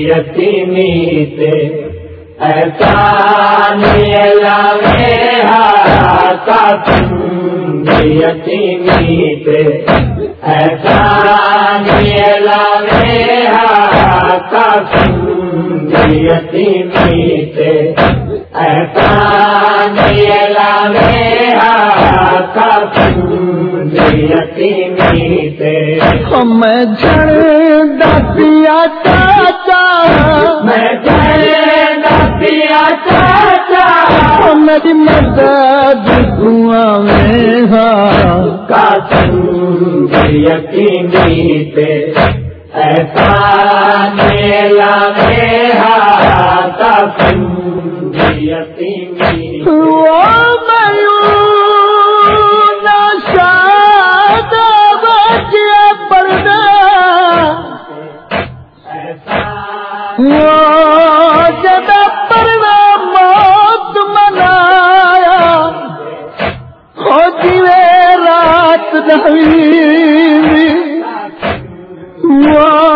یتیمی سے ایسا یتیمی سے ایسا یتیمی سے یتیمی سے ہم جھڑ دیا چاچا میں پیا چاچا میری مدد دعا میں ہاں کاسم یتیمی سے ایسا میلا میں کاسم یتیمی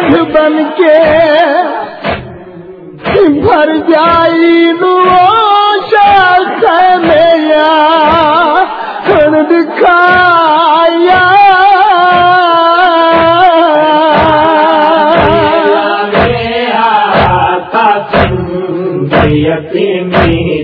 بھی بن کے بھر جائی نو شاخ لیا کھڑ دکھایا۔ یتیمی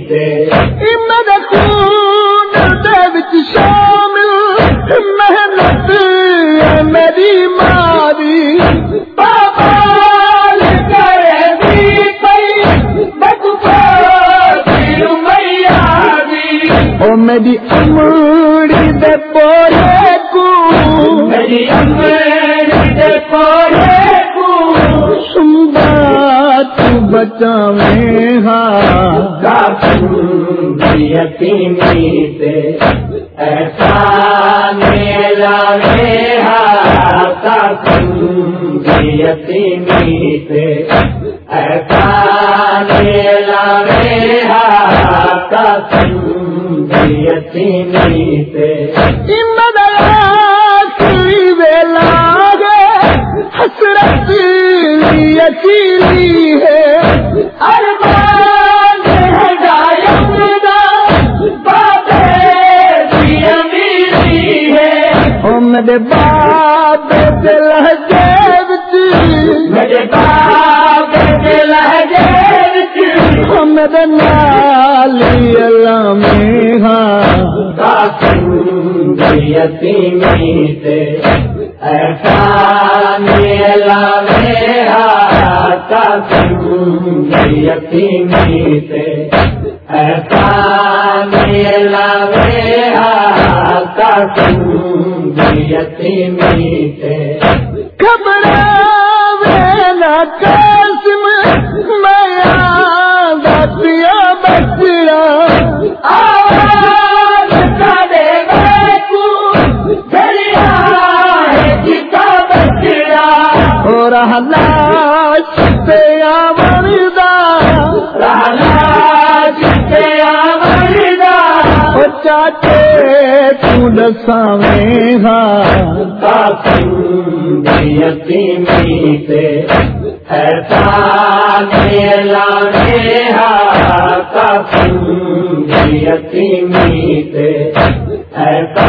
میری امڑی دے پورے کو میری امر دے پورے کو سنبات بچاویں ہاں کاسم یتیمی سے ایسا میلا میں کاسم یتیمی سے ایسا میلا میں کاسم حسرت ہے میرے باپ میرے باپ لہجے میرے یتیمی سے ایسا میلا میرا کاسم یتیمی سے ایسا میلا میرا لاش پہ آمردہ رانا جتے آمردہ او چاچے تو دساویں ہاں کاسم یتیمی سے ایسا میلا میرا کاسم یتیمی سے ایسا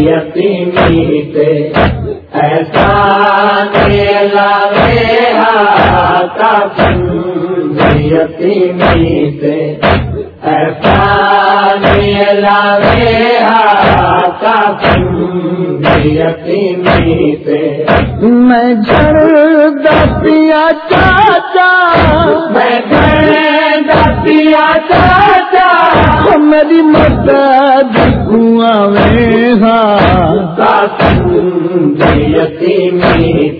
یتیمی سے ایسا لاوے کا یتیمی سے ایسا لاوے کا یتیمی میں جھڑ دیا چاچا میں گھر دیا چاچا۔ میری مدد کنواں میں یتیمی